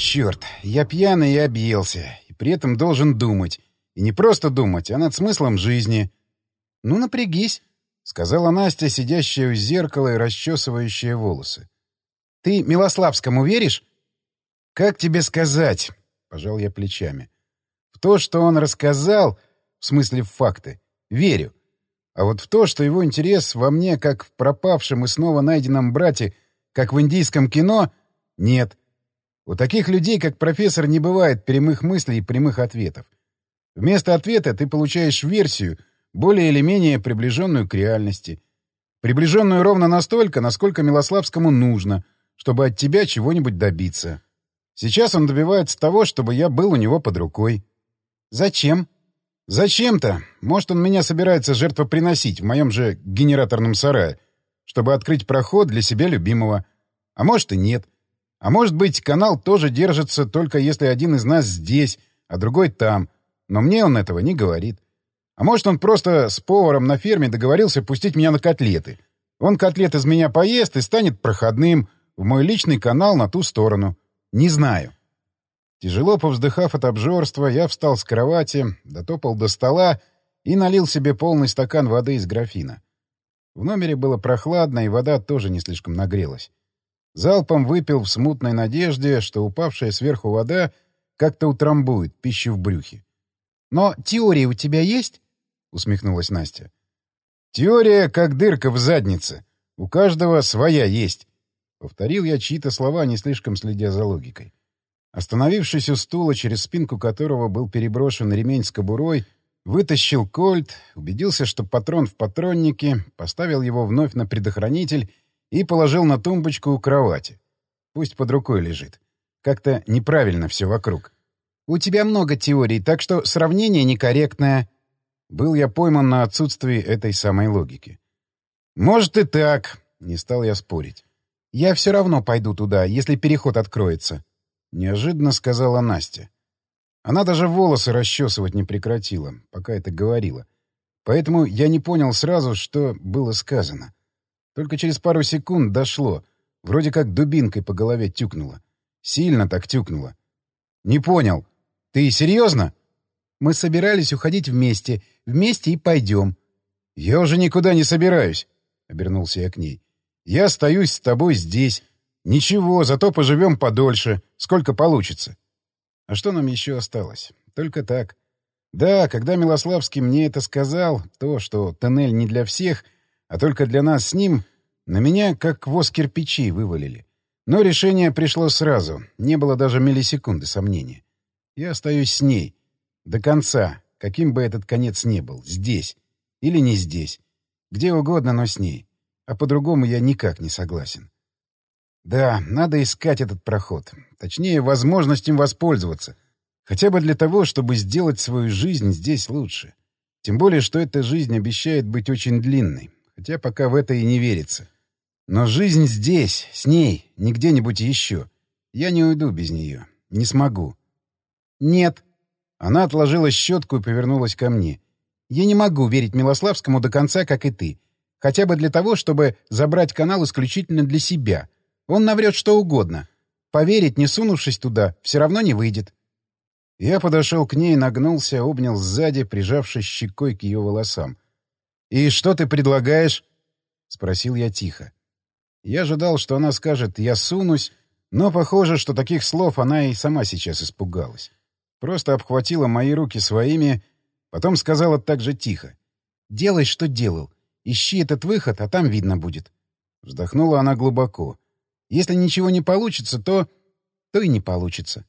Черт, я пьяный и объелся, и при этом должен думать. И не просто думать, а над смыслом жизни. — Ну, напрягись, — сказала Настя, сидящая у зеркала и расчесывающая волосы. — Ты Милославскому веришь? — Как тебе сказать? — пожал я плечами. — В то, что он рассказал, в смысле в факты, верю. А вот в то, что его интерес во мне, как в пропавшем и снова найденном брате, как в индийском кино, нет. У таких людей, как профессор, не бывает прямых мыслей и прямых ответов. Вместо ответа ты получаешь версию, более или менее приближенную к реальности. Приближенную ровно настолько, насколько Милославскому нужно, чтобы от тебя чего-нибудь добиться. Сейчас он добивается того, чтобы я был у него под рукой. Зачем? Зачем-то. Может, он меня собирается жертвоприносить в моем же генераторном сарае, чтобы открыть проход для себя любимого. А может и нет. А может быть, канал тоже держится только если один из нас здесь, а другой там. Но мне он этого не говорит. А может, он просто с поваром на ферме договорился пустить меня на котлеты. Он котлет из меня поест и станет проходным в мой личный канал на ту сторону. Не знаю. Тяжело повздыхав от обжорства, я встал с кровати, дотопал до стола и налил себе полный стакан воды из графина. В номере было прохладно, и вода тоже не слишком нагрелась. Залпом выпил в смутной надежде, что упавшая сверху вода как-то утрамбует пищу в брюхе. «Но теория у тебя есть?» — усмехнулась Настя. «Теория как дырка в заднице. У каждого своя есть». Повторил я чьи-то слова, не слишком следя за логикой. Остановившись у стула, через спинку которого был переброшен ремень с кобурой, вытащил кольт, убедился, что патрон в патроннике, поставил его вновь на предохранитель и положил на тумбочку у кровати. Пусть под рукой лежит. Как-то неправильно все вокруг. «У тебя много теорий, так что сравнение некорректное». Был я пойман на отсутствии этой самой логики. «Может и так», — не стал я спорить. «Я все равно пойду туда, если переход откроется», — неожиданно сказала Настя. Она даже волосы расчесывать не прекратила, пока это говорила. Поэтому я не понял сразу, что было сказано. Только через пару секунд дошло. Вроде как дубинкой по голове тюкнуло. Сильно так тюкнуло. «Не понял. Ты серьезно?» «Мы собирались уходить вместе. Вместе и пойдем». «Я уже никуда не собираюсь», — обернулся я к ней. «Я остаюсь с тобой здесь. Ничего, зато поживем подольше. Сколько получится». А что нам еще осталось? Только так. Да, когда Милославский мне это сказал, то, что тоннель не для всех — а только для нас с ним на меня как воз кирпичей вывалили. Но решение пришло сразу, не было даже миллисекунды сомнения. Я остаюсь с ней. До конца, каким бы этот конец ни был. Здесь. Или не здесь. Где угодно, но с ней. А по-другому я никак не согласен. Да, надо искать этот проход. Точнее, возможность им воспользоваться. Хотя бы для того, чтобы сделать свою жизнь здесь лучше. Тем более, что эта жизнь обещает быть очень длинной хотя пока в это и не верится. Но жизнь здесь, с ней, не где-нибудь еще. Я не уйду без нее. Не смогу. Нет. Она отложила щетку и повернулась ко мне. Я не могу верить Милославскому до конца, как и ты. Хотя бы для того, чтобы забрать канал исключительно для себя. Он наврет что угодно. Поверить, не сунувшись туда, все равно не выйдет. Я подошел к ней, нагнулся, обнял сзади, прижавшись щекой к ее волосам. «И что ты предлагаешь?» — спросил я тихо. Я ожидал, что она скажет «я сунусь», но похоже, что таких слов она и сама сейчас испугалась. Просто обхватила мои руки своими, потом сказала так же тихо. «Делай, что делал. Ищи этот выход, а там видно будет». Вздохнула она глубоко. «Если ничего не получится, то... то и не получится.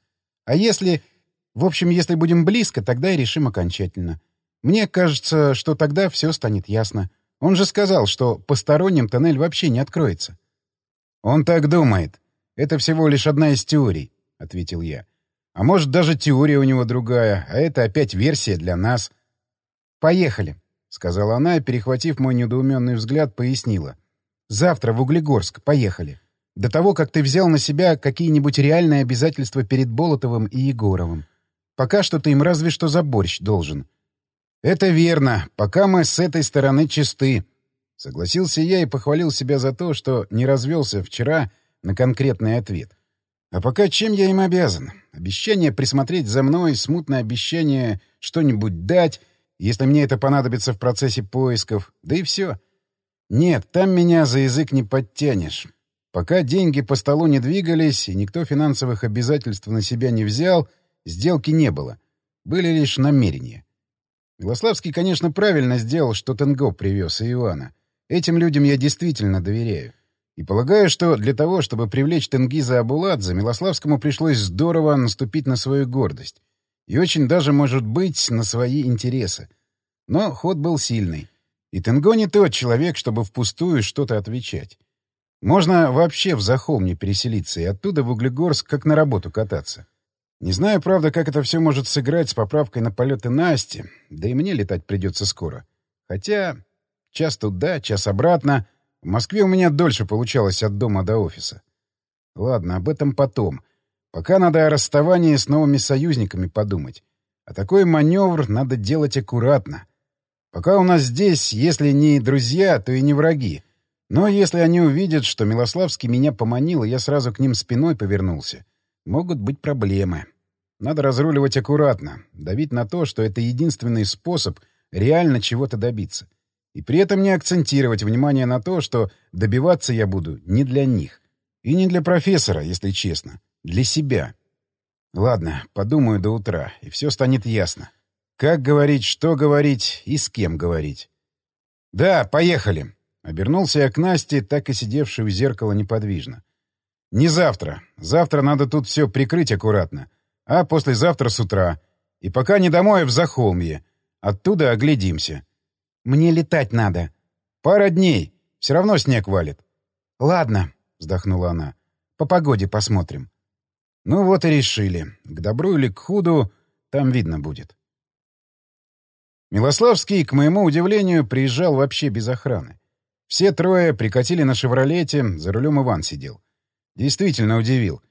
А если... В общем, если будем близко, тогда и решим окончательно. Мне кажется, что тогда все станет ясно. Он же сказал, что посторонним тоннель вообще не откроется. «Он так думает. Это всего лишь одна из теорий», — ответил я. «А может, даже теория у него другая, а это опять версия для нас». «Поехали», — сказала она перехватив мой недоуменный взгляд, пояснила. «Завтра в Углегорск. Поехали. До того, как ты взял на себя какие-нибудь реальные обязательства перед Болотовым и Егоровым. Пока что ты им разве что за борщ должен. «Это верно. Пока мы с этой стороны чисты». Согласился я и похвалил себя за то, что не развелся вчера на конкретный ответ. А пока чем я им обязан? Обещание присмотреть за мной, смутное обещание что-нибудь дать, если мне это понадобится в процессе поисков, да и все. Нет, там меня за язык не подтянешь. Пока деньги по столу не двигались и никто финансовых обязательств на себя не взял, сделки не было. Были лишь намерения. Милославский, конечно, правильно сделал, что Тенго привез и Ивана. Этим людям я действительно доверяю. И полагаю, что для того, чтобы привлечь Тенгиза Абуладзе, Милославскому пришлось здорово наступить на свою гордость. И очень даже, может быть, на свои интересы. Но ход был сильный. И Тенго не тот человек, чтобы впустую что-то отвечать. Можно вообще в Захолм переселиться и оттуда в Углегорск как на работу кататься. Не знаю, правда, как это все может сыграть с поправкой на полеты Насти, да и мне летать придется скоро. Хотя час туда, час обратно — в Москве у меня дольше получалось от дома до офиса. Ладно, об этом потом. Пока надо о расставании с новыми союзниками подумать. А такой маневр надо делать аккуратно. Пока у нас здесь, если не друзья, то и не враги. Но если они увидят, что Милославский меня поманил, и я сразу к ним спиной повернулся, могут быть проблемы. Надо разруливать аккуратно, давить на то, что это единственный способ реально чего-то добиться. И при этом не акцентировать внимание на то, что добиваться я буду не для них. И не для профессора, если честно. Для себя. Ладно, подумаю до утра, и все станет ясно. Как говорить, что говорить и с кем говорить. «Да, поехали!» Обернулся я к Насте, так и сидевшей у зеркала неподвижно. «Не завтра. Завтра надо тут все прикрыть аккуратно. А послезавтра с утра. И пока не домой, а в Захолмье. Оттуда оглядимся. Мне летать надо. Пара дней. Все равно снег валит. Ладно, вздохнула она. По погоде посмотрим. Ну вот и решили. К добру или к худу там видно будет. Милославский, к моему удивлению, приезжал вообще без охраны. Все трое прикатили на «Шевролете», за рулем Иван сидел. Действительно удивил.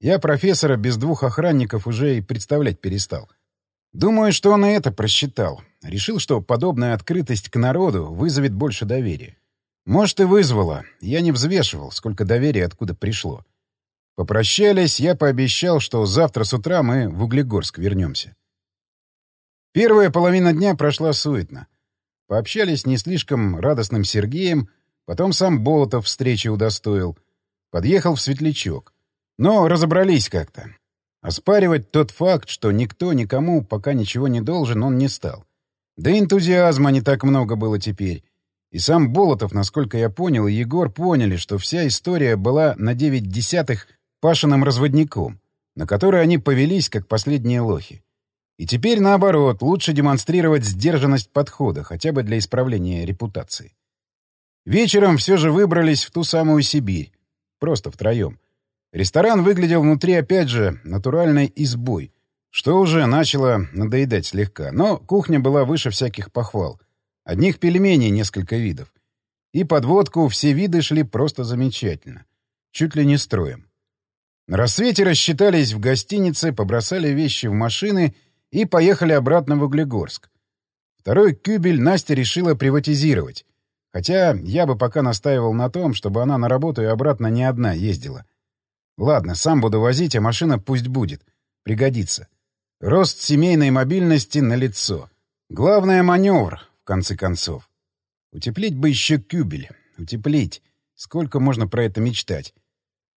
Я профессора без двух охранников уже и представлять перестал. Думаю, что он и это просчитал. Решил, что подобная открытость к народу вызовет больше доверия. Может, и вызвала. Я не взвешивал, сколько доверия откуда пришло. Попрощались, я пообещал, что завтра с утра мы в Углегорск вернемся. Первая половина дня прошла суетно. Пообщались не слишком радостным Сергеем, потом сам Болотов встречи удостоил. Подъехал в Светлячок. Но разобрались как-то. Оспаривать тот факт, что никто никому пока ничего не должен, он не стал. Да энтузиазма не так много было теперь. И сам Болотов, насколько я понял, и Егор поняли, что вся история была на девять десятых Пашиным разводником, на который они повелись, как последние лохи. И теперь, наоборот, лучше демонстрировать сдержанность подхода, хотя бы для исправления репутации. Вечером все же выбрались в ту самую Сибирь. Просто втроем. Ресторан выглядел внутри, опять же, натуральной избой — что уже начало надоедать слегка. Но кухня была выше всяких похвал. Одних пельменей несколько видов. И подводку все виды шли просто замечательно. Чуть ли не строем. На рассвете рассчитались в гостинице, побросали вещи в машины и поехали обратно в Углегорск. Второй кюбель Настя решила приватизировать. Хотя я бы пока настаивал на том, чтобы она на работу и обратно не одна ездила. Ладно, сам буду возить, а машина пусть будет. Пригодится. Рост семейной мобильности на лицо. Главное — маневр, в конце концов. Утеплить бы еще кюбель. Утеплить. Сколько можно про это мечтать?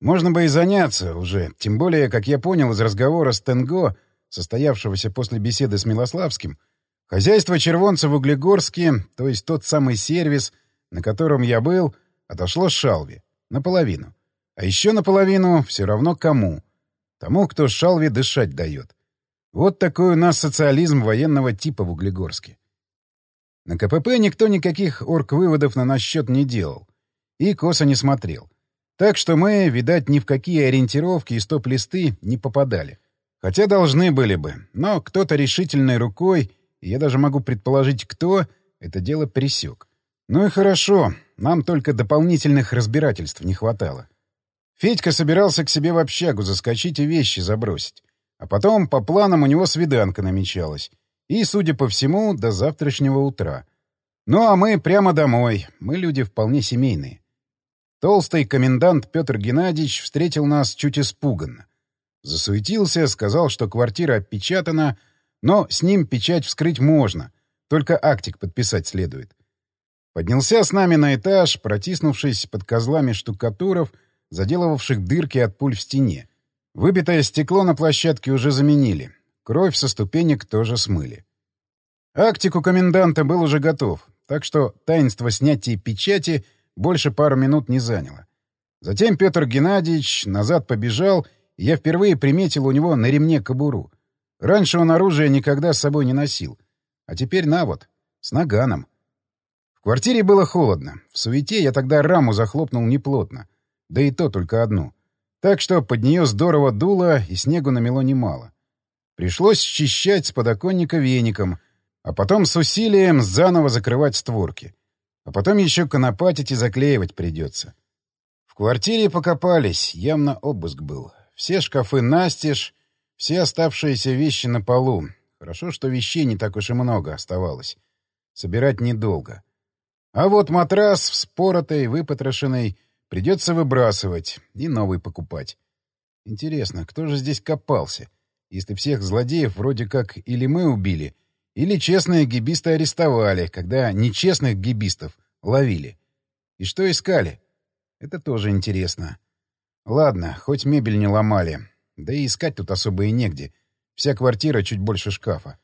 Можно бы и заняться уже. Тем более, как я понял из разговора с Тенго, состоявшегося после беседы с Милославским, хозяйство червонца в Углегорске, то есть тот самый сервис, на котором я был, отошло Шалви. Наполовину. А еще наполовину все равно кому. Тому, кто Шалви дышать дает. Вот такой у нас социализм военного типа в Углегорске. На КПП никто никаких орг-выводов на наш счет не делал. И косо не смотрел. Так что мы, видать, ни в какие ориентировки и стоп-листы не попадали. Хотя должны были бы. Но кто-то решительной рукой, и я даже могу предположить, кто, это дело пересек. Ну и хорошо, нам только дополнительных разбирательств не хватало. Федька собирался к себе в общагу заскочить и вещи забросить. А потом, по планам, у него свиданка намечалась. И, судя по всему, до завтрашнего утра. Ну а мы прямо домой. Мы люди вполне семейные. Толстый комендант Петр Геннадьевич встретил нас чуть испуганно. Засуетился, сказал, что квартира опечатана, но с ним печать вскрыть можно, только актик подписать следует. Поднялся с нами на этаж, протиснувшись под козлами штукатуров, заделывавших дырки от пуль в стене. Выбитое стекло на площадке уже заменили. Кровь со ступенек тоже смыли. Актик у коменданта был уже готов, так что таинство снятия печати больше пару минут не заняло. Затем Петр Геннадьевич назад побежал, и я впервые приметил у него на ремне кобуру. Раньше он оружие никогда с собой не носил. А теперь на вот, с наганом. В квартире было холодно. В суете я тогда раму захлопнул неплотно. Да и то только одну. Так что под нее здорово дуло, и снегу намело немало. Пришлось счищать с подоконника веником, а потом с усилием заново закрывать створки. А потом еще конопатить и заклеивать придется. В квартире покопались, явно обыск был. Все шкафы настежь, все оставшиеся вещи на полу. Хорошо, что вещей не так уж и много оставалось. Собирать недолго. А вот матрас, вспоротый, выпотрошенный, придется выбрасывать и новый покупать. Интересно, кто же здесь копался? Если всех злодеев вроде как или мы убили, или честные гибисты арестовали, когда нечестных гибистов ловили. И что искали? Это тоже интересно. Ладно, хоть мебель не ломали. Да и искать тут особо и негде. Вся квартира чуть больше шкафа.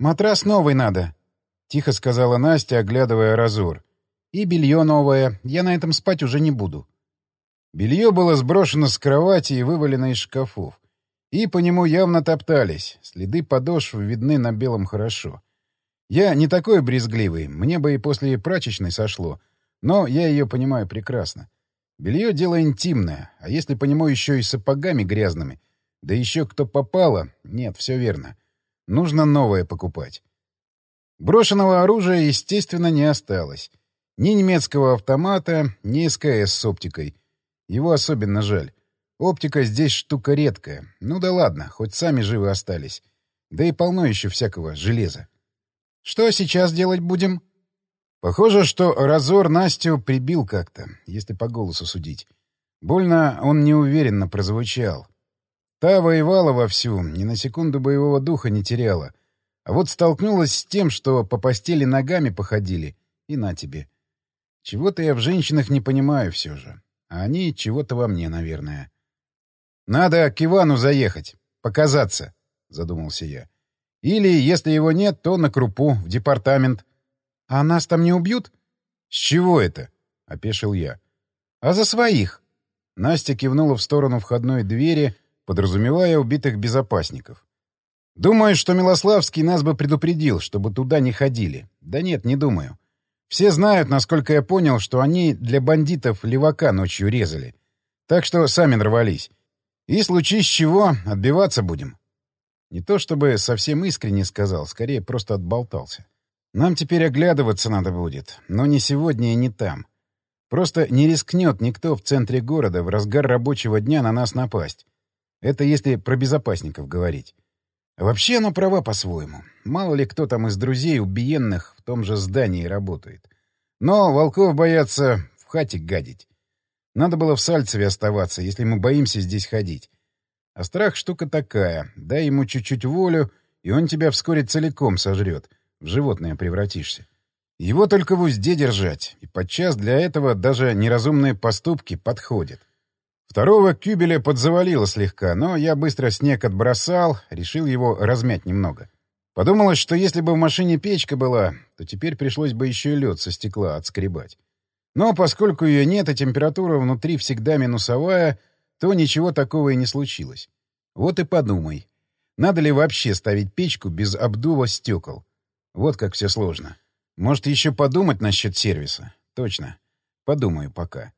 «Матрас новый надо», — тихо сказала Настя, оглядывая разор. «И белье новое. Я на этом спать уже не буду». Белье было сброшено с кровати и вывалено из шкафов. И по нему явно топтались. Следы подошв видны на белом хорошо. Я не такой брезгливый, мне бы и после прачечной сошло. Но я ее понимаю прекрасно. Белье — дело интимное, а если по нему еще и сапогами грязными, да еще кто попало, нет, все верно. Нужно новое покупать. Брошенного оружия, естественно, не осталось. Ни немецкого автомата, ни СКС с оптикой. Его особенно жаль. Оптика здесь штука редкая. Ну да ладно, хоть сами живы остались. Да и полно еще всякого железа. Что сейчас делать будем? Похоже, что Разор Настю прибил как-то, если по голосу судить. Больно он неуверенно прозвучал. Та воевала вовсю, ни на секунду боевого духа не теряла. А вот столкнулась с тем, что по постели ногами походили, и на тебе. Чего-то я в женщинах не понимаю все же. А они чего-то во мне, наверное. «Надо к Ивану заехать, показаться», — задумался я. «Или, если его нет, то на крупу, в департамент». «А нас там не убьют?» «С чего это?» — опешил я. «А за своих». Настя кивнула в сторону входной двери, подразумевая убитых безопасников. «Думаю, что Милославский нас бы предупредил, чтобы туда не ходили. Да нет, не думаю. Все знают, насколько я понял, что они для бандитов левака ночью резали. Так что сами нарвались. И случись чего, отбиваться будем. Не то чтобы совсем искренне сказал, скорее просто отболтался. Нам теперь оглядываться надо будет, но не сегодня и не там. Просто не рискнет никто в центре города в разгар рабочего дня на нас напасть. Это если про безопасников говорить. Вообще оно права по-своему. Мало ли кто там из друзей убиенных в том же здании работает. Но волков боятся в хате гадить. Надо было в Сальцеве оставаться, если мы боимся здесь ходить. А страх — штука такая. Дай ему чуть-чуть волю, и он тебя вскоре целиком сожрет. В животное превратишься. Его только в узде держать, и подчас для этого даже неразумные поступки подходят. Второго кюбеля подзавалило слегка, но я быстро снег отбросал, решил его размять немного. Подумалось, что если бы в машине печка была, то теперь пришлось бы еще и лед со стекла отскребать. Но поскольку ее нет, и температура внутри всегда минусовая, то ничего такого и не случилось. Вот и подумай, надо ли вообще ставить печку без обдува стекол? Вот как все сложно. Может, еще подумать насчет сервиса? Точно. Подумаю пока.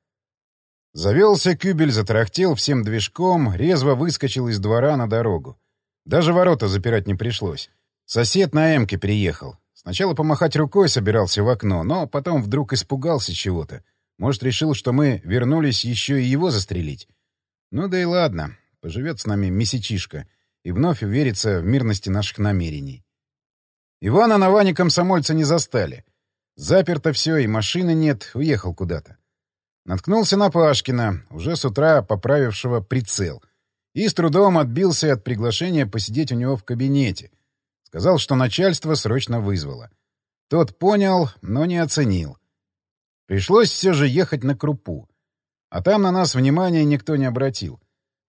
Завелся кюбель, затарахтел всем движком, резво выскочил из двора на дорогу. Даже ворота запирать не пришлось. Сосед на эмке приехал. Сначала помахать рукой собирался в окно, но потом вдруг испугался чего-то. Может, решил, что мы вернулись еще и его застрелить. Ну да и ладно, поживет с нами месячишка и вновь уверится в мирности наших намерений. Ивана на Ване комсомольца не застали. Заперто все, и машины нет, уехал куда-то. Наткнулся на Пашкина, уже с утра поправившего прицел, и с трудом отбился от приглашения посидеть у него в кабинете. Сказал, что начальство срочно вызвало. Тот понял, но не оценил. Пришлось все же ехать на крупу. А там на нас внимания никто не обратил.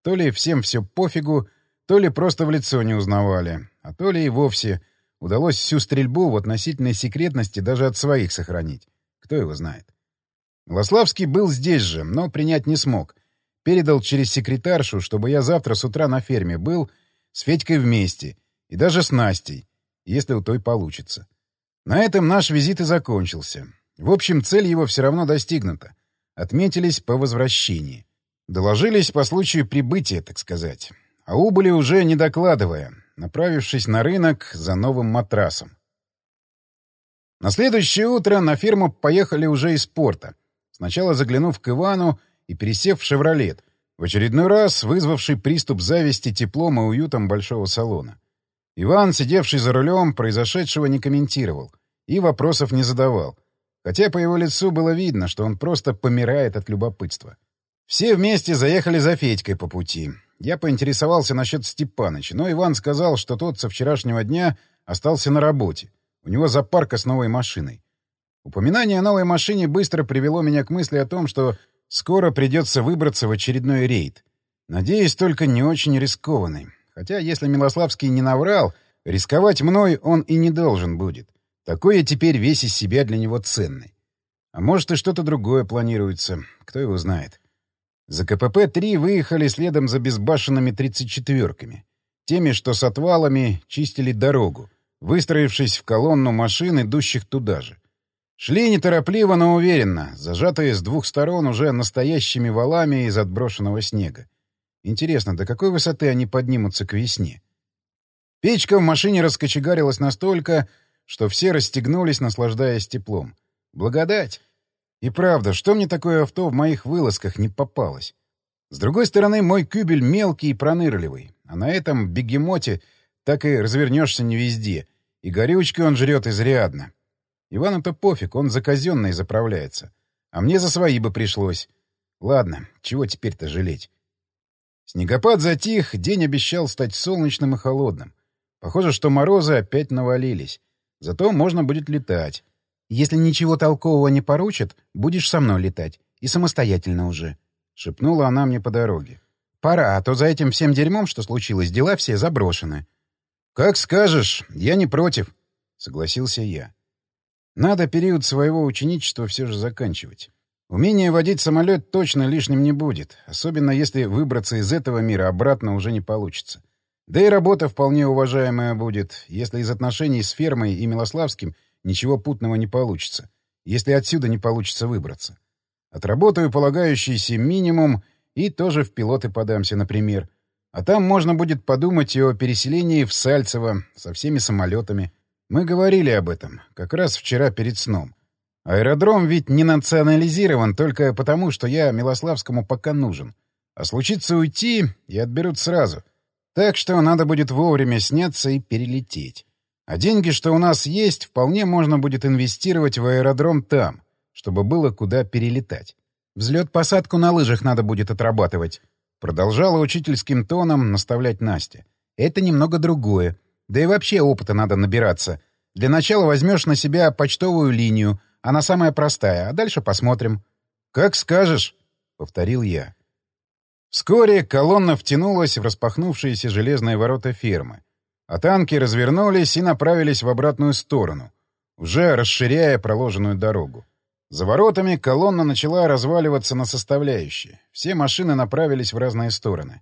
То ли всем все пофигу, то ли просто в лицо не узнавали, а то ли и вовсе удалось всю стрельбу в относительной секретности даже от своих сохранить. Кто его знает. Лославский был здесь же, но принять не смог. Передал через секретаршу, чтобы я завтра с утра на ферме был с Федькой вместе, и даже с Настей, если у той получится. На этом наш визит и закончился. В общем, цель его все равно достигнута. Отметились по возвращении. Доложились по случаю прибытия, так сказать. А убыли уже не докладывая, направившись на рынок за новым матрасом. На следующее утро на ферму поехали уже из порта. Сначала заглянув к Ивану и пересев в «Шевролет», в очередной раз вызвавший приступ зависти теплом и уютом большого салона. Иван, сидевший за рулем, произошедшего не комментировал и вопросов не задавал, хотя по его лицу было видно, что он просто помирает от любопытства. Все вместе заехали за Федькой по пути. Я поинтересовался насчет Степаныча, но Иван сказал, что тот со вчерашнего дня остался на работе. У него запарка с новой машиной. Упоминание о новой машине быстро привело меня к мысли о том, что скоро придется выбраться в очередной рейд. Надеюсь, только не очень рискованный. Хотя, если Милославский не наврал, рисковать мной он и не должен будет. Такой я теперь весь из себя для него ценный. А может, и что-то другое планируется. Кто его знает. За КПП-3 выехали следом за безбашенными 34-ками. Теми, что с отвалами чистили дорогу, выстроившись в колонну машин, идущих туда же. Шли неторопливо, но уверенно, зажатые с двух сторон уже настоящими валами из отброшенного снега. Интересно, до какой высоты они поднимутся к весне? Печка в машине раскочегарилась настолько, что все расстегнулись, наслаждаясь теплом. Благодать! И правда, что мне такое авто в моих вылазках не попалось? С другой стороны, мой кюбель мелкий и пронырливый, а на этом бегемоте так и развернешься не везде, и горючки он жрет изрядно. Ивану-то пофиг, он за казенные заправляется. А мне за свои бы пришлось. Ладно, чего теперь-то жалеть? Снегопад затих, день обещал стать солнечным и холодным. Похоже, что морозы опять навалились. Зато можно будет летать. Если ничего толкового не поручат, будешь со мной летать. И самостоятельно уже. — шепнула она мне по дороге. «Пора, а то за этим всем дерьмом, что случилось, дела все заброшены». «Как скажешь, я не против», — согласился я. Надо период своего ученичества все же заканчивать. Умение водить самолет точно лишним не будет, особенно если выбраться из этого мира обратно уже не получится. Да и работа вполне уважаемая будет, если из отношений с фермой и Милославским ничего путного не получится, если отсюда не получится выбраться. Отработаю полагающийся минимум и тоже в пилоты подамся, например. А там можно будет подумать и о переселении в Сальцево со всеми самолетами. Мы говорили об этом, как раз вчера перед сном. Аэродром ведь не национализирован только потому, что я Милославскому пока нужен. А случится уйти, и отберут сразу. Так что надо будет вовремя сняться и перелететь. А деньги, что у нас есть, вполне можно будет инвестировать в аэродром там, чтобы было куда перелетать. Взлет-посадку на лыжах надо будет отрабатывать. Продолжала учительским тоном наставлять Настя. Это немного другое. Да и вообще опыта надо набираться. Для начала возьмешь на себя почтовую линию, она самая простая, а дальше посмотрим. — Как скажешь, — повторил я. Вскоре колонна втянулась в распахнувшиеся железные ворота фермы, а танки развернулись и направились в обратную сторону, уже расширяя проложенную дорогу. За воротами колонна начала разваливаться на составляющие. Все машины направились в разные стороны.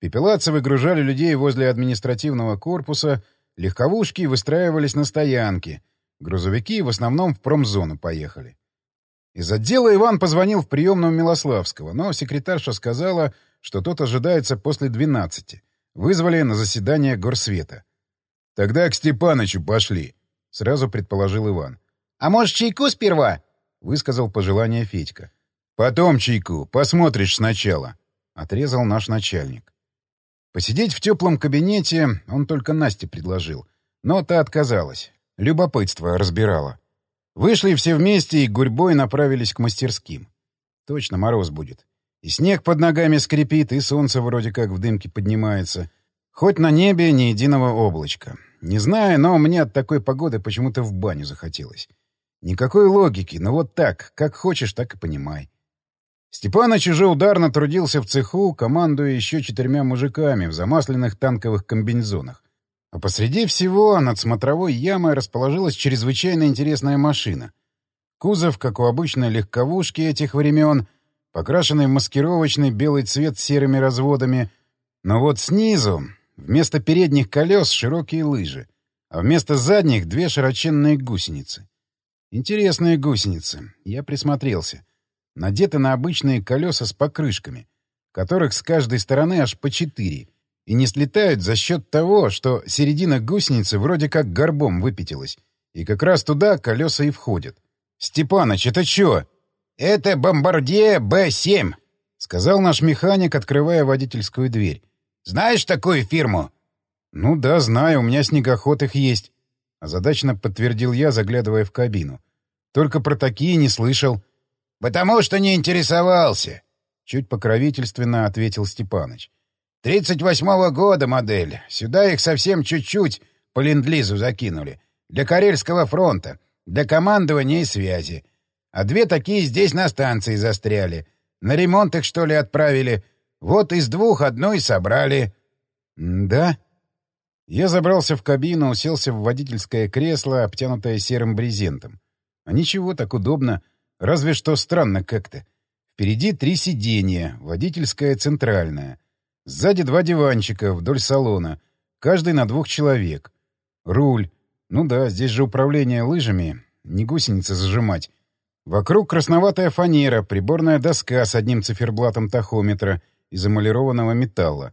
Пепелацы выгружали людей возле административного корпуса, легковушки выстраивались на стоянке, грузовики в основном в промзону поехали. Из отдела Иван позвонил в приемную Милославского, но секретарша сказала, что тот ожидается после 12. Вызвали на заседание горсвета. «Тогда к Степанычу пошли», — сразу предположил Иван. «А может, чайку сперва?» — высказал пожелание Федька. «Потом чайку, посмотришь сначала», — отрезал наш начальник. Посидеть в теплом кабинете он только Насте предложил, но та отказалась. Любопытство разбирала. Вышли все вместе и гурьбой направились к мастерским. Точно мороз будет. И снег под ногами скрипит, и солнце вроде как в дымке поднимается. Хоть на небе ни единого облачка. Не знаю, но мне от такой погоды почему-то в баню захотелось. Никакой логики, но вот так, как хочешь, так и понимай. Степаныч уже ударно трудился в цеху, командуя еще четырьмя мужиками в замасленных танковых комбинезонах. А посреди всего над смотровой ямой расположилась чрезвычайно интересная машина. Кузов, как у обычной легковушки этих времен, покрашенный в маскировочный белый цвет с серыми разводами. Но вот снизу вместо передних колес широкие лыжи, а вместо задних — две широченные гусеницы. Интересные гусеницы. Я присмотрелся. Надеты на обычные колеса с покрышками, которых с каждой стороны аж по четыре, и не слетают за счет того, что середина гусеницы вроде как горбом выпятилась, и как раз туда колеса и входят. «Степаныч, это чё?» «Это «Бомбардье Б-7», — сказал наш механик, открывая водительскую дверь. «Знаешь такую фирму?» «Ну да, знаю, у меня снегоход их есть», — озадаченно подтвердил я, заглядывая в кабину. «Только про такие не слышал». «Потому что не интересовался», — чуть покровительственно ответил Степаныч. «Тридцать восьмого года модель. Сюда их совсем чуть-чуть по ленд-лизу закинули. Для Карельского фронта. Для командования и связи. А две такие здесь на станции застряли. На ремонт их, что ли, отправили. Вот из двух одну и собрали. «Да?» Я забрался в кабину, уселся в водительское кресло, обтянутое серым брезентом. А ничего, так удобно. Разве что странно как-то. Впереди три сиденья, водительское центральное. Сзади два диванчика вдоль салона, каждый на двух человек. Руль. Ну да, здесь же управление лыжами, не гусеницы зажимать. Вокруг красноватая фанера, приборная доска с одним циферблатом тахометра из эмалированного металла.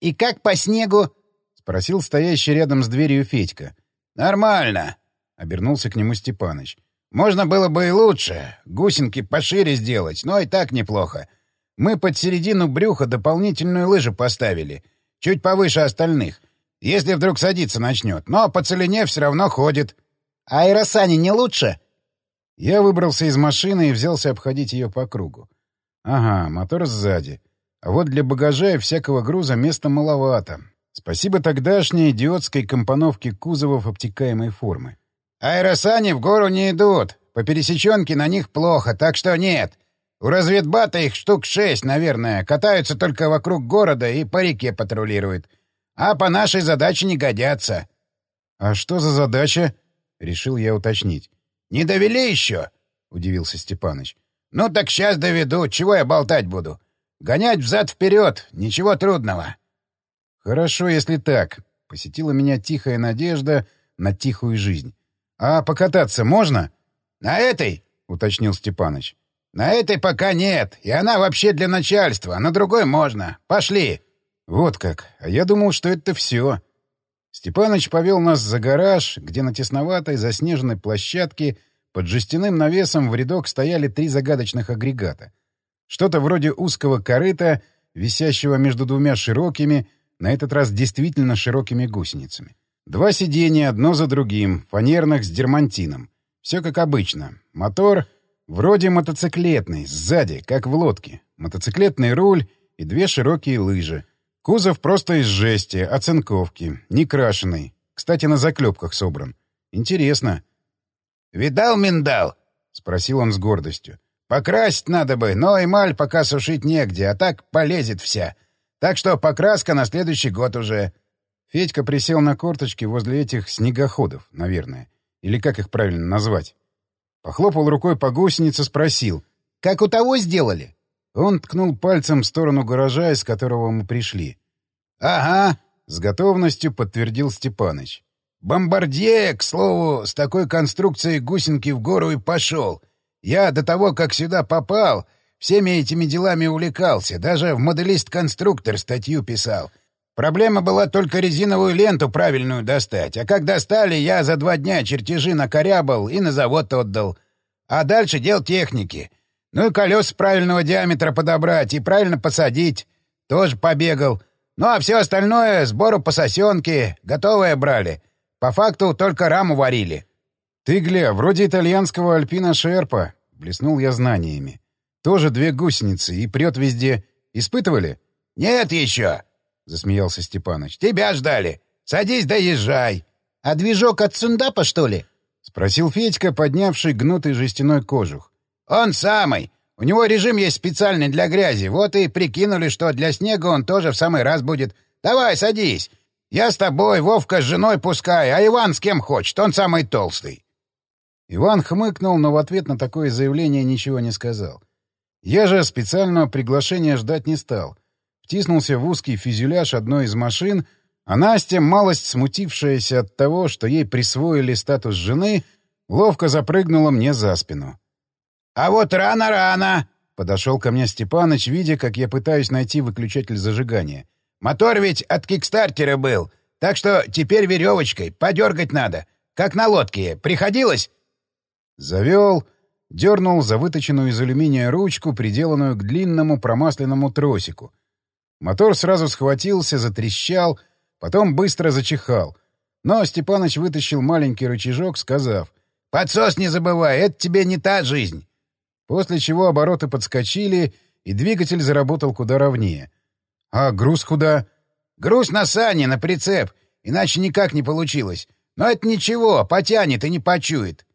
«И как по снегу?» — спросил стоящий рядом с дверью Федька. «Нормально», — обернулся к нему Степаныч. «Можно было бы и лучше. Гусенки пошире сделать, но и так неплохо. Мы под середину брюха дополнительную лыжу поставили, чуть повыше остальных. Если вдруг садиться начнет. Но по целине все равно ходит. А аэросани не лучше? Я выбрался из машины и взялся обходить ее по кругу. Ага, мотор сзади. А вот для багажа и всякого груза места маловато. Спасибо тогдашней идиотской компоновке кузовов обтекаемой формы. Аэросани в гору не идут. По пересеченке на них плохо, так что нет. У разведбата их штук шесть, наверное. Катаются только вокруг города и по реке патрулируют. А по нашей задаче не годятся. — А что за задача? — решил я уточнить. — Не довели еще? — удивился Степаныч. — Ну так сейчас доведу. Чего я болтать буду? Гонять взад-вперед. Ничего трудного. — Хорошо, если так. Посетила меня тихая надежда на тихую жизнь. — А покататься можно? — На этой? — уточнил Степаныч. — На этой пока нет. И она вообще для начальства. А на другой можно. Пошли. — вот как. А я думал, что это все. Степаныч повел нас за гараж, где на тесноватой заснеженной площадке под жестяным навесом в рядок стояли три загадочных агрегата. Что-то вроде узкого корыта, висящего между двумя широкими, на этот раз действительно широкими гусеницами. Два сиденья, одно за другим, фанерных с дермантином. Все как обычно. Мотор вроде мотоциклетный, сзади, как в лодке. Мотоциклетный руль и две широкие лыжи — Кузов просто из жести, оцинковки, не крашеный. Кстати, на заклепках собран. Интересно. «Видал миндал?» — спросил он с гордостью. «Покрасить надо бы, но эмаль пока сушить негде, а так полезет вся. Так что покраска на следующий год уже». Федька присел на корточки возле этих снегоходов, наверное. Или как их правильно назвать. Похлопал рукой по гусенице, спросил. «Как у того сделали?» Он ткнул пальцем в сторону гаража, из которого мы пришли. «Ага», — с готовностью подтвердил Степаныч. «Бомбардье, к слову, с такой конструкцией гусенки в гору и пошел. Я до того, как сюда попал, всеми этими делами увлекался, даже в моделист-конструктор статью писал. Проблема была только резиновую ленту правильную достать, а как достали, я за два дня чертежи накорябал и на завод отдал. А дальше дел техники. Ну и колес правильного диаметра подобрать и правильно посадить. Тоже побегал. Ну а все остальное — сбору по сосенке, готовое брали. По факту только раму варили. — Ты, Гля, вроде итальянского альпина Шерпа. Блеснул я знаниями. — Тоже две гусеницы и прет везде. Испытывали? — Нет еще, — засмеялся Степаныч. — Тебя ждали. Садись, доезжай. — А движок от Сундапа, что ли? — спросил Федька, поднявший гнутый жестяной кожух. — Он самый. У него режим есть специальный для грязи. Вот и прикинули, что для снега он тоже в самый раз будет. Давай, садись. Я с тобой, Вовка с женой пускай, а Иван с кем хочет, он самый толстый. Иван хмыкнул, но в ответ на такое заявление ничего не сказал. Я же специального приглашения ждать не стал. Втиснулся в узкий фюзеляж одной из машин, а Настя, малость смутившаяся от того, что ей присвоили статус жены, ловко запрыгнула мне за спину. «А вот рано-рано!» — подошел ко мне Степаныч, видя, как я пытаюсь найти выключатель зажигания. «Мотор ведь от кикстартера был, так что теперь веревочкой подергать надо, как на лодке. Приходилось?» Завел дернул за выточенную из алюминия ручку, приделанную к длинному промасленному тросику. Мотор сразу схватился, затрещал, потом быстро зачихал. Но Степаныч вытащил маленький рычажок, сказав, «Подсос не забывай, это тебе не та жизнь». После чего обороты подскочили, и двигатель заработал куда ровнее. «А груз куда?» «Груз на сане, на прицеп, иначе никак не получилось. Но это ничего, потянет и не почует».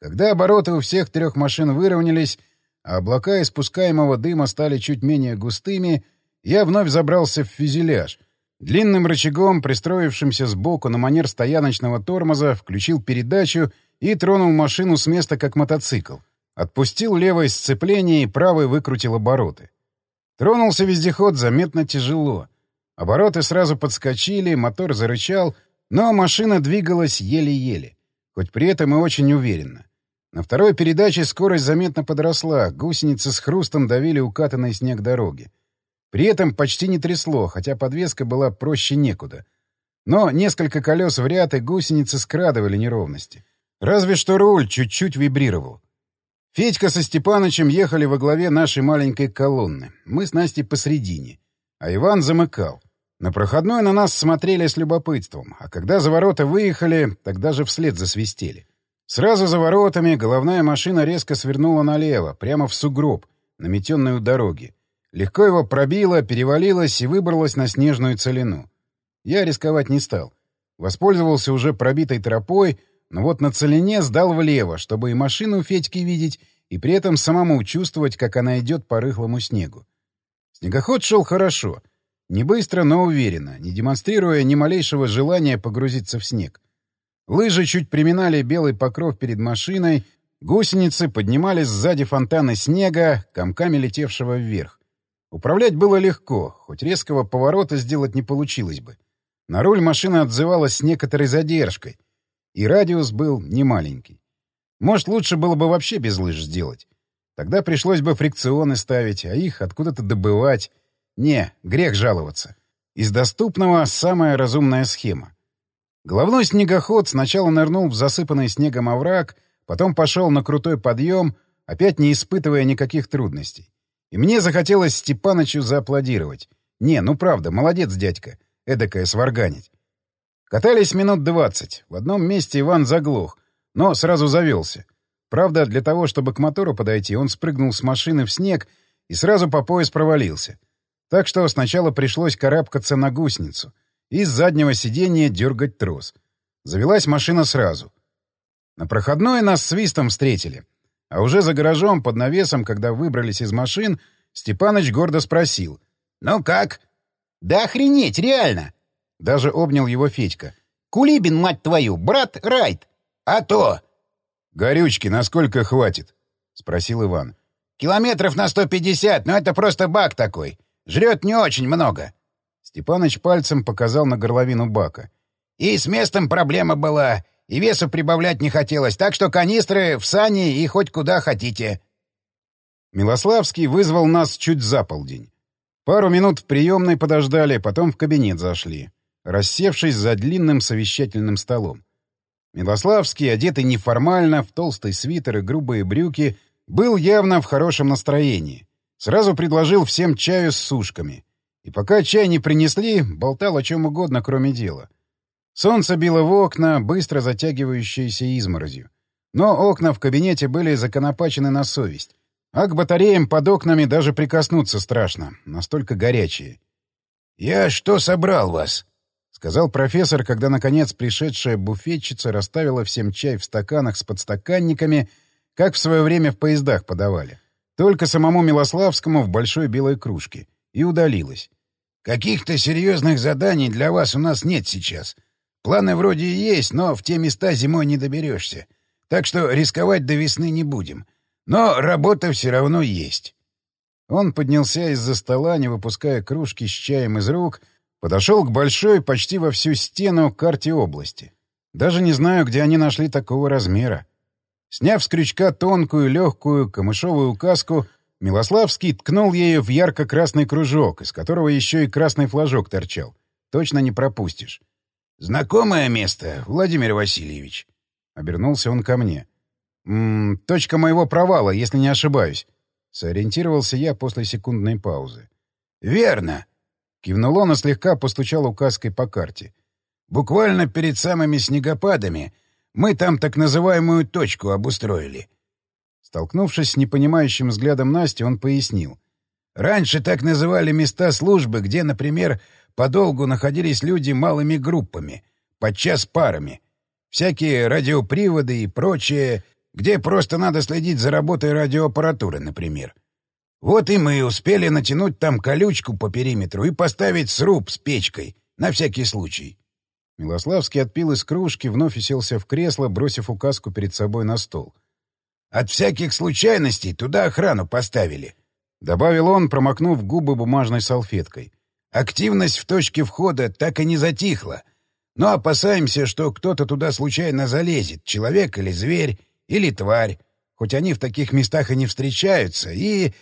Когда обороты у всех трех машин выровнялись, а облака испускаемого дыма стали чуть менее густыми, я вновь забрался в фюзеляж. Длинным рычагом, пристроившимся сбоку на манер стояночного тормоза, включил передачу и тронул машину с места как мотоцикл. Отпустил левое сцепление и правый выкрутил обороты. Тронулся вездеход заметно тяжело. Обороты сразу подскочили, мотор зарычал, но машина двигалась еле-еле, хоть при этом и очень уверенно. На второй передаче скорость заметно подросла, гусеницы с хрустом давили укатанный снег дороги. При этом почти не трясло, хотя подвеска была проще некуда. Но несколько колес в ряд и гусеницы скрадывали неровности. Разве что руль чуть-чуть вибрировал. Федька со Степанычем ехали во главе нашей маленькой колонны. Мы с Настей посредине. А Иван замыкал. На проходной на нас смотрели с любопытством, а когда за ворота выехали, тогда же вслед засвистели. Сразу за воротами головная машина резко свернула налево, прямо в сугроб, наметенный у дороги. Легко его пробила, перевалилась и выбралась на снежную целину. Я рисковать не стал. Воспользовался уже пробитой тропой, но вот на целине сдал влево, чтобы и машину Федьки видеть, и при этом самому чувствовать, как она идет по рыхлому снегу. Снегоход шел хорошо. Не быстро, но уверенно, не демонстрируя ни малейшего желания погрузиться в снег. Лыжи чуть приминали белый покров перед машиной, гусеницы поднимались сзади фонтаны снега, комками летевшего вверх. Управлять было легко, хоть резкого поворота сделать не получилось бы. На руль машина отзывалась с некоторой задержкой, и радиус был немаленький. Может, лучше было бы вообще без лыж сделать. Тогда пришлось бы фрикционы ставить, а их откуда-то добывать. Не, грех жаловаться. Из доступного самая разумная схема. Головной снегоход сначала нырнул в засыпанный снегом овраг, потом пошел на крутой подъем, опять не испытывая никаких трудностей. И мне захотелось Степанычу зааплодировать. Не, ну правда, молодец, дядька. Эдакое сварганить. Катались минут двадцать. В одном месте Иван заглох, но сразу завелся. Правда, для того, чтобы к мотору подойти, он спрыгнул с машины в снег и сразу по пояс провалился. Так что сначала пришлось карабкаться на гусеницу — и с заднего сиденья дергать трос. Завелась машина сразу. На проходной нас свистом встретили. А уже за гаражом, под навесом, когда выбрались из машин, Степаныч гордо спросил. «Ну как?» «Да охренеть, реально!» Даже обнял его Федька. «Кулибин, мать твою, брат Райт!» «А то!» «Горючки насколько хватит?» — спросил Иван. «Километров на сто пятьдесят, но это просто бак такой. Жрет не очень много». Степаныч пальцем показал на горловину бака. «И с местом проблема была, и весу прибавлять не хотелось, так что канистры в сани и хоть куда хотите». Милославский вызвал нас чуть за полдень. Пару минут в приемной подождали, потом в кабинет зашли, рассевшись за длинным совещательным столом. Милославский, одетый неформально, в толстый свитер и грубые брюки, был явно в хорошем настроении. Сразу предложил всем чаю с сушками. И пока чай не принесли, болтал о чем угодно, кроме дела. Солнце било в окна, быстро затягивающиеся изморозью. Но окна в кабинете были законопачены на совесть. А к батареям под окнами даже прикоснуться страшно, настолько горячие. «Я что собрал вас?» — сказал профессор, когда, наконец, пришедшая буфетчица расставила всем чай в стаканах с подстаканниками, как в свое время в поездах подавали. Только самому Милославскому в большой белой кружке. И удалилась. «Каких-то серьезных заданий для вас у нас нет сейчас. Планы вроде и есть, но в те места зимой не доберешься. Так что рисковать до весны не будем. Но работа все равно есть». Он поднялся из-за стола, не выпуская кружки с чаем из рук, подошел к большой, почти во всю стену карте области. Даже не знаю, где они нашли такого размера. Сняв с крючка тонкую, легкую, камышовую указку, Милославский ткнул ею в ярко-красный кружок, из которого еще и красный флажок торчал. Точно не пропустишь. «Знакомое место, Владимир Васильевич?» Обернулся он ко мне. «М «Точка моего провала, если не ошибаюсь», — сориентировался я после секундной паузы. «Верно!» — кивнул он и слегка постучал указкой по карте. «Буквально перед самыми снегопадами мы там так называемую точку обустроили». Столкнувшись с непонимающим взглядом Насти, он пояснил. «Раньше так называли места службы, где, например, подолгу находились люди малыми группами, подчас парами. Всякие радиоприводы и прочее где просто надо следить за работой радиоаппаратуры, например. Вот и мы успели натянуть там колючку по периметру и поставить сруб с печкой, на всякий случай. Милославский отпил из кружки, вновь уселся в кресло, бросив указку перед собой на стол. «От всяких случайностей туда охрану поставили», — добавил он, промокнув губы бумажной салфеткой. «Активность в точке входа так и не затихла, но опасаемся, что кто-то туда случайно залезет, человек или зверь, или тварь, хоть они в таких местах и не встречаются, и...»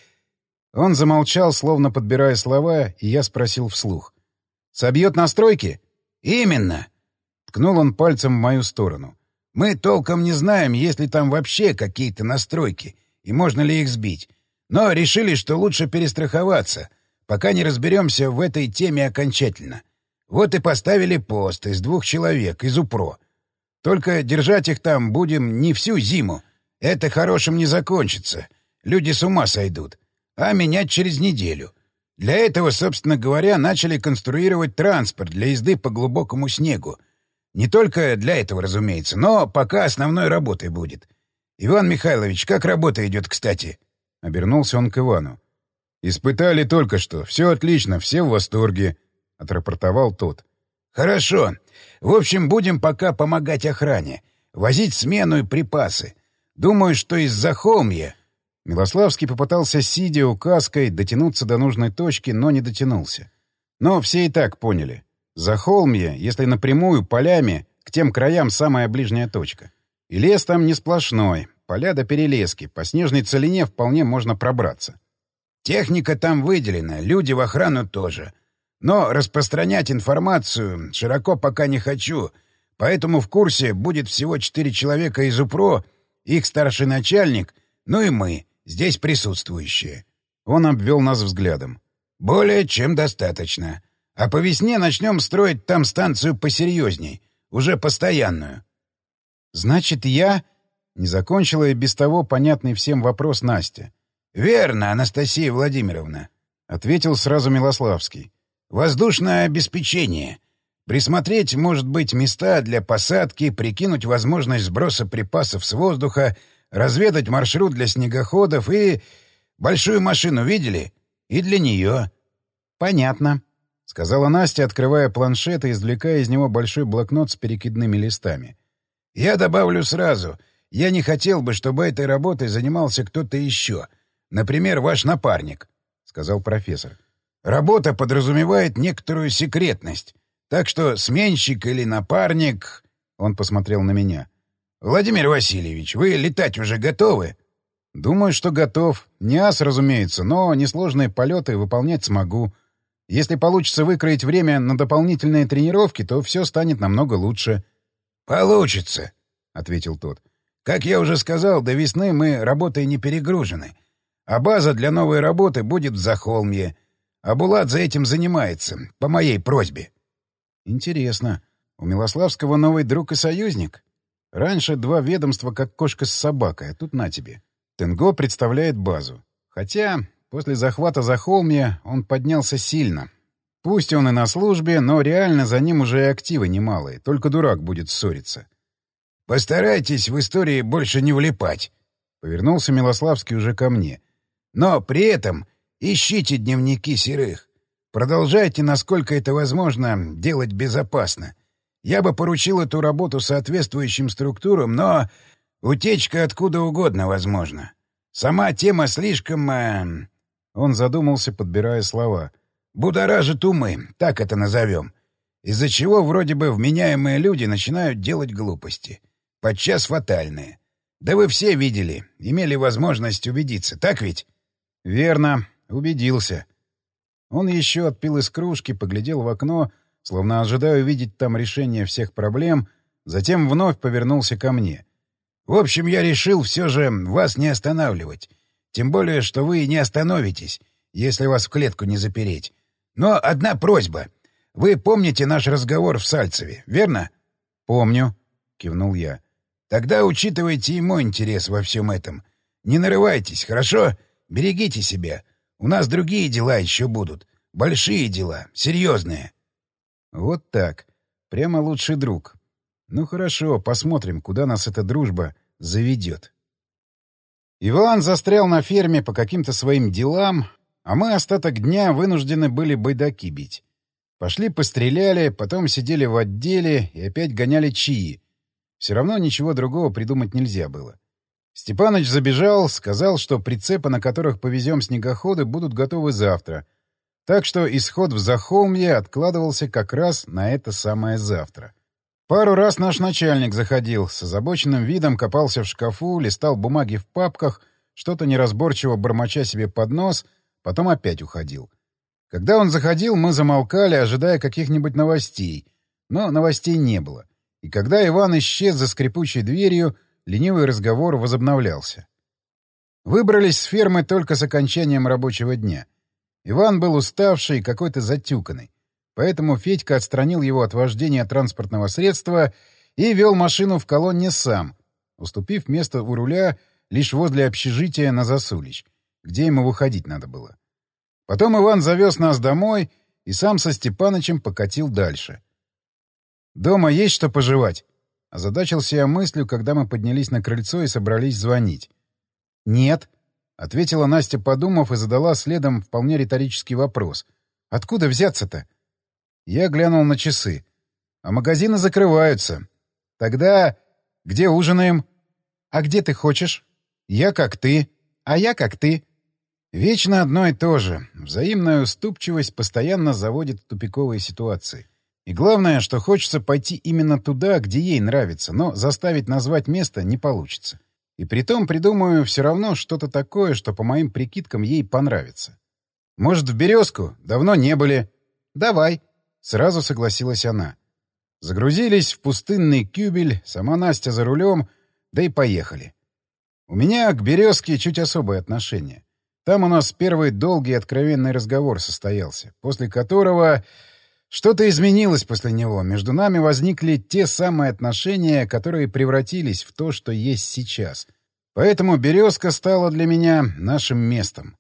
Он замолчал, словно подбирая слова, и я спросил вслух. «Собьет настройки?» «Именно!» Ткнул он пальцем в мою сторону. «Мы толком не знаем, есть ли там вообще какие-то настройки, и можно ли их сбить. Но решили, что лучше перестраховаться, пока не разберемся в этой теме окончательно. Вот и поставили пост из двух человек, из УПРО. Только держать их там будем не всю зиму. Это хорошим не закончится. Люди с ума сойдут. А менять через неделю. Для этого, собственно говоря, начали конструировать транспорт для езды по глубокому снегу. Не только для этого, разумеется, но пока основной работой будет. Иван Михайлович, как работа идет, кстати? Обернулся он к Ивану. «Испытали только что. Все отлично, все в восторге», — отрапортовал тот. «Хорошо. В общем, будем пока помогать охране. Возить смену и припасы. Думаю, что из-за холмья...» Милославский попытался, сидя указкой, дотянуться до нужной точки, но не дотянулся. Но все и так поняли. За холмье, если напрямую, полями, к тем краям самая ближняя точка. И лес там не сплошной, поля до перелески, по снежной целине вполне можно пробраться. «Техника там выделена, люди в охрану тоже. Но распространять информацию широко пока не хочу, поэтому в курсе будет всего четыре человека из УПРО, их старший начальник, ну и мы, здесь присутствующие. Он обвел нас взглядом. Более чем достаточно. А по весне начнем строить там станцию посерьезней, уже постоянную. Значит, я... Не закончила и без того понятный всем вопрос Настя. «Верно, Анастасия Владимировна», — ответил сразу Милославский. Воздушное обеспечение. Присмотреть, может быть, места для посадки, прикинуть возможность сброса припасов с воздуха, разведать маршрут для снегоходов и... Большую машину видели? И для нее. Понятно, — сказала Настя, открывая планшет и извлекая из него большой блокнот с перекидными листами. Я добавлю сразу. Я не хотел бы, чтобы этой работой занимался кто-то еще. Например, ваш напарник, — сказал профессор. Работа подразумевает некоторую секретность. Так что сменщик или напарник... Он посмотрел на меня. «Владимир Васильевич, вы летать уже готовы?» «Думаю, что готов. Не ас, разумеется, но несложные полеты выполнять смогу. Если получится выкроить время на дополнительные тренировки, то все станет намного лучше». «Получится», — ответил тот. «Как я уже сказал, до весны мы работой не перегружены. А база для новой работы будет в Захолмье. А Булат за этим занимается, по моей просьбе. Интересно, у Милославского новый друг и союзник? Раньше два ведомства, как кошка с собакой, а тут на тебе. Тенго представляет базу. Хотя после захвата Захолмья он поднялся сильно. Пусть он и на службе, но реально за ним уже и активы немалые, только дурак будет ссориться. «Постарайтесь в истории больше не влипать», — повернулся Милославский уже ко мне. «Но при этом ищите дневники серых. Продолжайте, насколько это возможно, делать безопасно. Я бы поручил эту работу соответствующим структурам, но утечка откуда угодно возможна. Сама тема слишком...» э... Он задумался, подбирая слова. «Будоражит умы, так это назовем. Из-за чего вроде бы вменяемые люди начинают делать глупости подчас фатальные. Да вы все видели, имели возможность убедиться, так ведь? — Верно, убедился. Он еще отпил из кружки, поглядел в окно, словно ожидая увидеть там решение всех проблем, затем вновь повернулся ко мне. — В общем, я решил все же вас не останавливать. Тем более, что вы не остановитесь, если вас в клетку не запереть. Но одна просьба. Вы помните наш разговор в Сальцеве, верно? — Помню, — кивнул я. Тогда учитывайте и мой интерес во всем этом. Не нарывайтесь, хорошо? Берегите себя. У нас другие дела еще будут. Большие дела, серьезные. Вот так. Прямо лучший друг. Ну хорошо, посмотрим, куда нас эта дружба заведет. Иван застрял на ферме по каким-то своим делам, а мы остаток дня вынуждены были байдаки бить. Пошли постреляли, потом сидели в отделе и опять гоняли чаи, все равно ничего другого придумать нельзя было. Степаныч забежал, сказал, что прицепы, на которых повезем снегоходы, будут готовы завтра. Так что исход в Захолмье откладывался как раз на это самое завтра. Пару раз наш начальник заходил, с озабоченным видом копался в шкафу, листал бумаги в папках, что-то неразборчиво бормоча себе под нос, потом опять уходил. Когда он заходил, мы замолкали, ожидая каких-нибудь новостей. Но новостей не было. И когда Иван исчез за скрипучей дверью, ленивый разговор возобновлялся. Выбрались с фермы только с окончанием рабочего дня. Иван был уставший и какой-то затюканный. Поэтому Федька отстранил его от вождения транспортного средства и вел машину в колонне сам, уступив место у руля лишь возле общежития на Засулич, где ему выходить надо было. Потом Иван завез нас домой и сам со Степанычем покатил дальше — «Дома есть что пожевать?» Озадачился я мыслью, когда мы поднялись на крыльцо и собрались звонить. «Нет», — ответила Настя, подумав, и задала следом вполне риторический вопрос. «Откуда взяться-то?» Я глянул на часы. «А магазины закрываются. Тогда где ужинаем?» «А где ты хочешь?» «Я как ты. А я как ты». Вечно одно и то же. Взаимная уступчивость постоянно заводит в тупиковые ситуации. И главное, что хочется пойти именно туда, где ей нравится, но заставить назвать место не получится. И притом придумаю все равно что-то такое, что по моим прикидкам ей понравится. Может, в «Березку»? Давно не были. Давай. Сразу согласилась она. Загрузились в пустынный кюбель, сама Настя за рулем, да и поехали. У меня к «Березке» чуть особое отношение. Там у нас первый долгий откровенный разговор состоялся, после которого... Что-то изменилось после него. Между нами возникли те самые отношения, которые превратились в то, что есть сейчас. Поэтому «Березка» стала для меня нашим местом.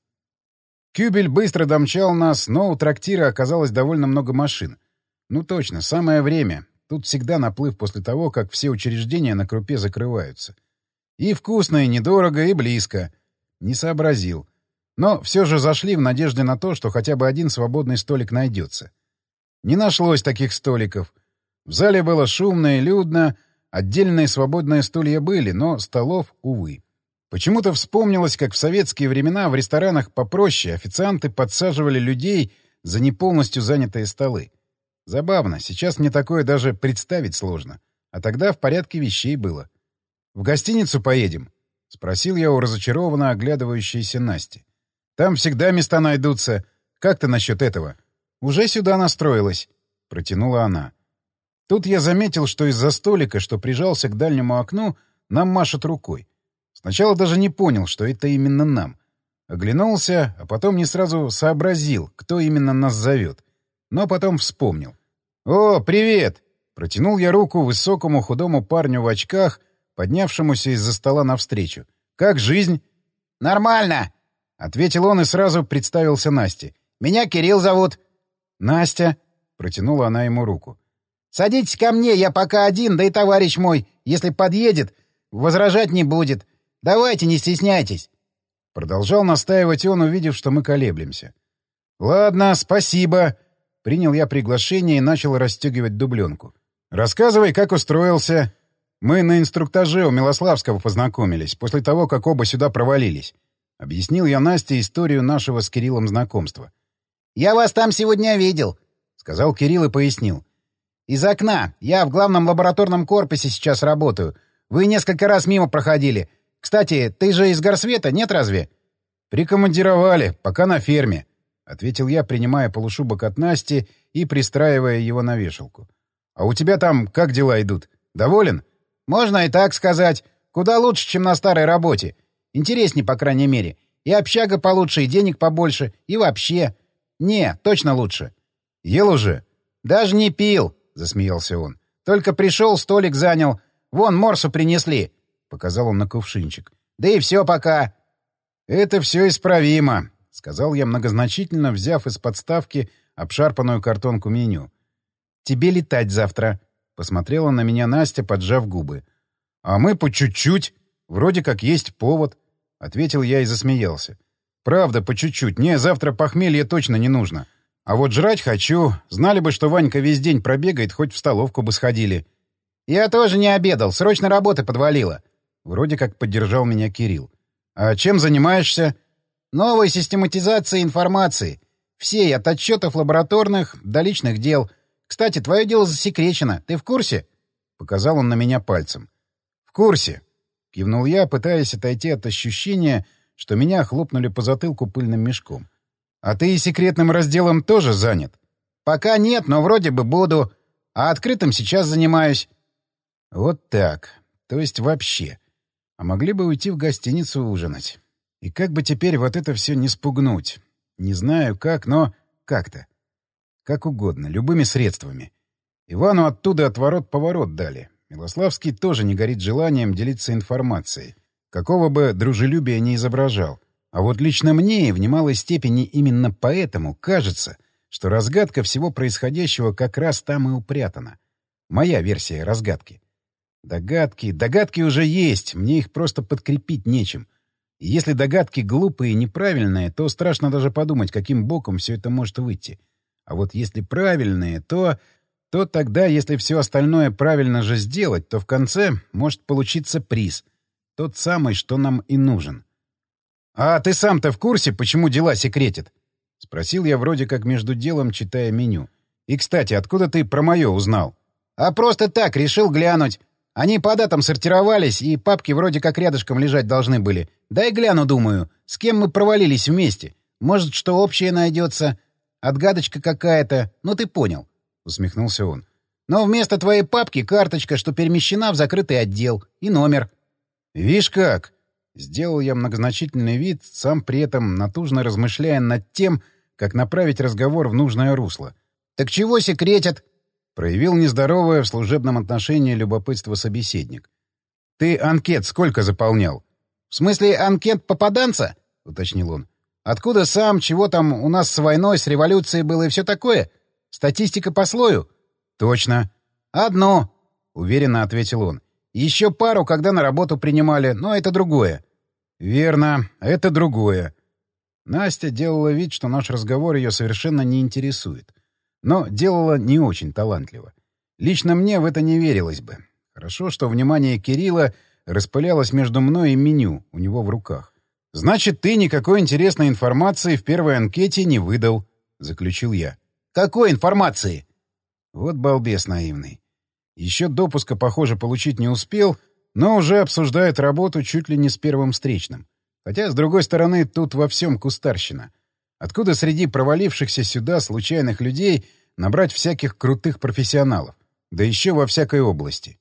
Кюбель быстро домчал нас, но у трактира оказалось довольно много машин. Ну точно, самое время. Тут всегда наплыв после того, как все учреждения на крупе закрываются. И вкусно, и недорого, и близко. Не сообразил. Но все же зашли в надежде на то, что хотя бы один свободный столик найдется. Не нашлось таких столиков. В зале было шумно и людно, отдельные свободные стулья были, но столов, увы. Почему-то вспомнилось, как в советские времена в ресторанах попроще официанты подсаживали людей за неполностью занятые столы. Забавно, сейчас мне такое даже представить сложно. А тогда в порядке вещей было. «В гостиницу поедем?» — спросил я у разочарованно оглядывающейся Насти. «Там всегда места найдутся. Как ты насчет этого?» «Уже сюда настроилась», — протянула она. Тут я заметил, что из-за столика, что прижался к дальнему окну, нам машет рукой. Сначала даже не понял, что это именно нам. Оглянулся, а потом не сразу сообразил, кто именно нас зовет. Но потом вспомнил. «О, привет!» Протянул я руку высокому худому парню в очках, поднявшемуся из-за стола навстречу. «Как жизнь?» «Нормально», — ответил он и сразу представился Насте. «Меня Кирилл зовут». «Настя», — протянула она ему руку. «Садитесь ко мне, я пока один, да и товарищ мой, если подъедет, возражать не будет. Давайте, не стесняйтесь». Продолжал настаивать он, увидев, что мы колеблемся. «Ладно, спасибо». Принял я приглашение и начал расстегивать дубленку. «Рассказывай, как устроился. Мы на инструктаже у Милославского познакомились, после того, как оба сюда провалились. Объяснил я Насте историю нашего с Кириллом знакомства. «Я вас там сегодня видел», — сказал Кирилл и пояснил. «Из окна. Я в главном лабораторном корпусе сейчас работаю. Вы несколько раз мимо проходили. Кстати, ты же из горсвета, нет разве?» «Прикомандировали, пока на ферме», — ответил я, принимая полушубок от Насти и пристраивая его на вешалку. «А у тебя там как дела идут? Доволен?» «Можно и так сказать. Куда лучше, чем на старой работе. Интересней, по крайней мере. И общага получше, и денег побольше, и вообще. Не, точно лучше». «Ел уже?» «Даже не пил», — засмеялся он. «Только пришел, столик занял. Вон, морсу принесли», — показал он на кувшинчик. «Да и все пока». «Это все исправимо», — сказал я многозначительно, взяв из подставки обшарпанную картонку меню. «Тебе летать завтра», — посмотрела на меня Настя, поджав губы. «А мы по чуть-чуть. Вроде как есть повод», — ответил я и засмеялся. «Правда, по чуть-чуть. Мне завтра похмелье точно не нужно. А вот жрать хочу. Знали бы, что Ванька весь день пробегает, хоть в столовку бы сходили». «Я тоже не обедал. Срочно работы подвалило». Вроде как поддержал меня Кирилл. «А чем занимаешься?» «Новой систематизацией информации. Всей, от отчетов лабораторных до личных дел. Кстати, твое дело засекречено. Ты в курсе?» Показал он на меня пальцем. «В курсе», — кивнул я, пытаясь отойти от ощущения, что меня хлопнули по затылку пыльным мешком. «А ты и секретным разделом тоже занят?» «Пока нет, но вроде бы буду. А открытым сейчас занимаюсь». «Вот так. То есть вообще. А могли бы уйти в гостиницу ужинать. И как бы теперь вот это все не спугнуть? Не знаю как, но как-то. Как угодно, любыми средствами. Ивану оттуда отворот-поворот дали. Милославский тоже не горит желанием делиться информацией. Какого бы дружелюбия не изображал. А вот лично мне и в немалой степени именно поэтому кажется, что разгадка всего происходящего как раз там и упрятана. Моя версия разгадки. Догадки, догадки уже есть, мне их просто подкрепить нечем. И если догадки глупые и неправильные, то страшно даже подумать, каким боком все это может выйти. А вот если правильные, то... То тогда, если все остальное правильно же сделать, то в конце может получиться приз. Тот самый, что нам и нужен. «А ты сам-то в курсе, почему дела секретят?» — спросил я вроде как между делом, читая меню. «И, кстати, откуда ты про мое узнал?» «А просто так, решил глянуть. Они по датам сортировались, и папки вроде как рядышком лежать должны были. Дай гляну, думаю, с кем мы провалились вместе. Может, что общее найдется. Отгадочка какая-то. Ну, ты понял. — усмехнулся он. «Но вместо твоей папки карточка, что перемещена в закрытый отдел. И номер». «Вишь как!» Сделал я многозначительный вид, сам при этом натужно размышляя над тем, как направить разговор в нужное русло. «Так чего секретят?» Проявил нездоровое в служебном отношении любопытство собеседник. «Ты анкет сколько заполнял?» «В смысле анкет попаданца?» — уточнил он. «Откуда сам, чего там у нас с войной, с революцией было и все такое? Статистика по слою?» «Точно». «Одно», — уверенно ответил он. «Еще пару, когда на работу принимали, но это другое». «Верно, это другое». Настя делала вид, что наш разговор ее совершенно не интересует но делала не очень талантливо. Лично мне в это не верилось бы. Хорошо, что внимание Кирилла распылялось между мной и меню у него в руках. «Значит, ты никакой интересной информации в первой анкете не выдал», — заключил я. «Какой информации?» Вот балбес наивный. Еще допуска, похоже, получить не успел, но уже обсуждает работу чуть ли не с первым встречным. Хотя, с другой стороны, тут во всем кустарщина — Откуда среди провалившихся сюда случайных людей набрать всяких крутых профессионалов? Да еще во всякой области.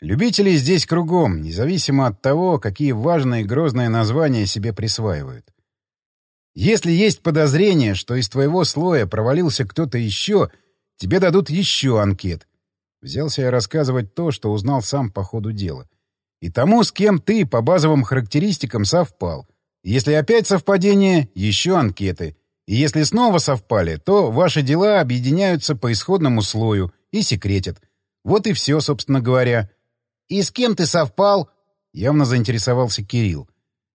Любителей здесь кругом, независимо от того, какие важные и грозные названия себе присваивают. Если есть подозрение, что из твоего слоя провалился кто-то еще, тебе дадут еще анкет. Взялся я рассказывать то, что узнал сам по ходу дела. И тому, с кем ты по базовым характеристикам совпал. Если опять совпадение, еще анкеты. И если снова совпали, то ваши дела объединяются по исходному слою и секретят. Вот и все, собственно говоря. «И с кем ты совпал?» — явно заинтересовался Кирилл.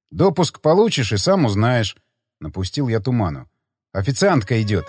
«Допуск получишь и сам узнаешь». Напустил я туману. «Официантка идет».